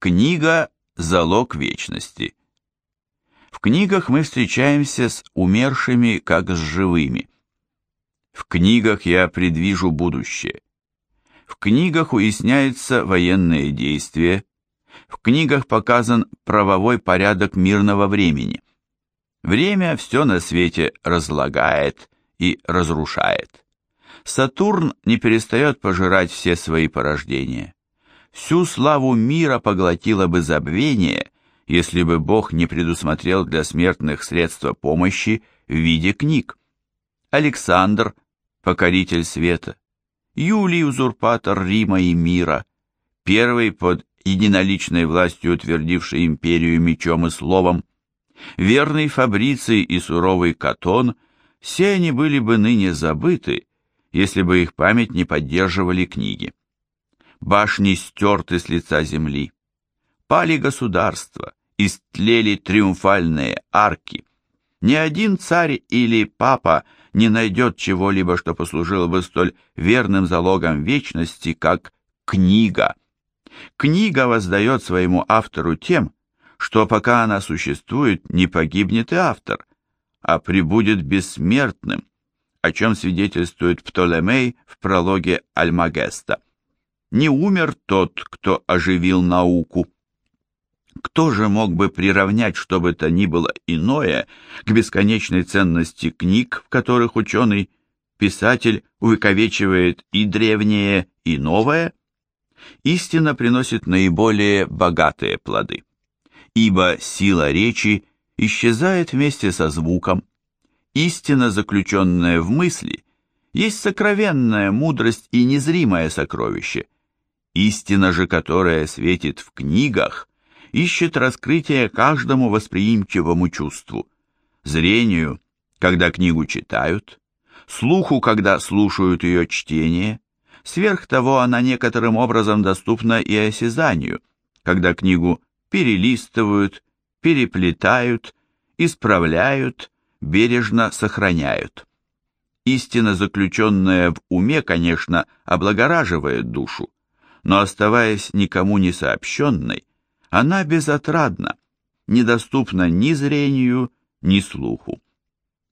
Книга – залог вечности. В книгах мы встречаемся с умершими, как с живыми. В книгах я предвижу будущее. В книгах уясняются военные действия. В книгах показан правовой порядок мирного времени. Время все на свете разлагает и разрушает. Сатурн не перестает пожирать все свои порождения. Всю славу мира поглотило бы забвение, если бы Бог не предусмотрел для смертных средства помощи в виде книг. Александр, покоритель света, Юлий, узурпатор Рима и мира, первый под единоличной властью утвердивший империю мечом и словом, верный Фабриций и суровый Катон, все они были бы ныне забыты, если бы их память не поддерживали книги. Башни стерты с лица земли. Пали государства, истлели триумфальные арки. Ни один царь или папа не найдет чего-либо, что послужило бы столь верным залогом вечности, как книга. Книга воздает своему автору тем, что пока она существует, не погибнет и автор, а прибудет бессмертным, о чем свидетельствует Птолемей в прологе Альмагеста. Не умер тот, кто оживил науку. Кто же мог бы приравнять что бы то ни было иное к бесконечной ценности книг, в которых ученый, писатель увековечивает и древнее, и новое? Истина приносит наиболее богатые плоды, ибо сила речи исчезает вместе со звуком, Истина, заключенная в мысли, есть сокровенная мудрость и незримое сокровище. Истина же, которая светит в книгах, ищет раскрытие каждому восприимчивому чувству. Зрению, когда книгу читают, слуху, когда слушают ее чтение, сверх того она некоторым образом доступна и осязанию, когда книгу перелистывают, переплетают, исправляют, бережно сохраняют. Истина, заключенная в уме, конечно, облагораживает душу, но оставаясь никому не сообщенной, она безотрадна, недоступна ни зрению, ни слуху.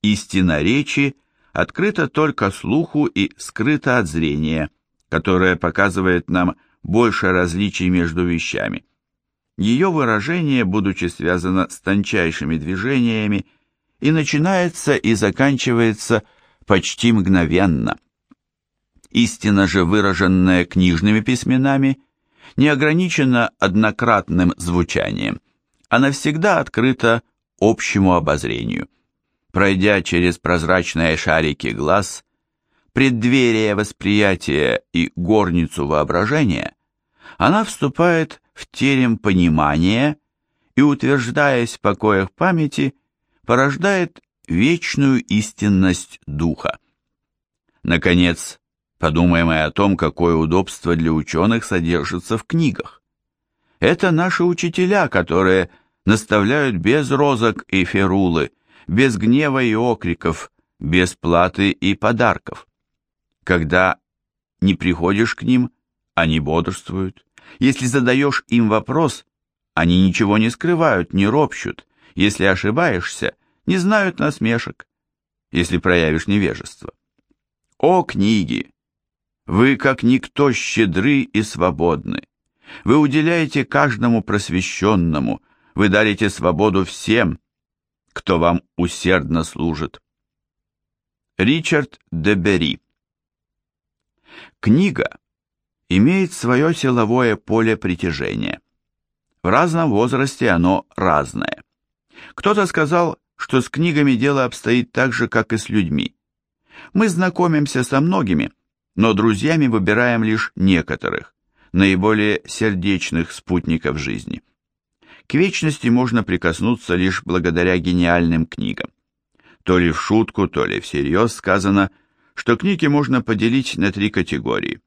Истина речи открыта только слуху и скрыта от зрения, которое показывает нам больше различий между вещами. Ее выражение, будучи связано с тончайшими движениями, и начинается и заканчивается почти мгновенно. Истина же, выраженная книжными письменами, не ограничена однократным звучанием, она всегда открыта общему обозрению. Пройдя через прозрачные шарики глаз, преддверие восприятия и горницу воображения, она вступает в терем понимания и, утверждаясь в покоях памяти, порождает вечную истинность духа. Наконец, подумаем и о том, какое удобство для ученых содержится в книгах. Это наши учителя, которые наставляют без розок и ферулы, без гнева и окриков, без платы и подарков. Когда не приходишь к ним, они бодрствуют. Если задаешь им вопрос, они ничего не скрывают, не ропщут, если ошибаешься, не знают насмешек, если проявишь невежество. О, книги! Вы, как никто, щедры и свободны. Вы уделяете каждому просвещенному, вы дарите свободу всем, кто вам усердно служит. Ричард де Бери Книга имеет свое силовое поле притяжения. В разном возрасте оно разное. Кто-то сказал, что с книгами дело обстоит так же, как и с людьми. Мы знакомимся со многими, но друзьями выбираем лишь некоторых, наиболее сердечных спутников жизни. К вечности можно прикоснуться лишь благодаря гениальным книгам. То ли в шутку, то ли всерьез сказано, что книги можно поделить на три категории.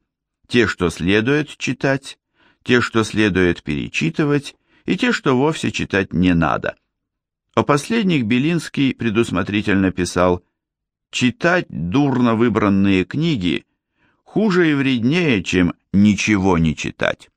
Те, что следует читать, те, что следует перечитывать, и те, что вовсе читать не надо. О последних Белинский предусмотрительно писал «Читать дурно выбранные книги хуже и вреднее, чем ничего не читать».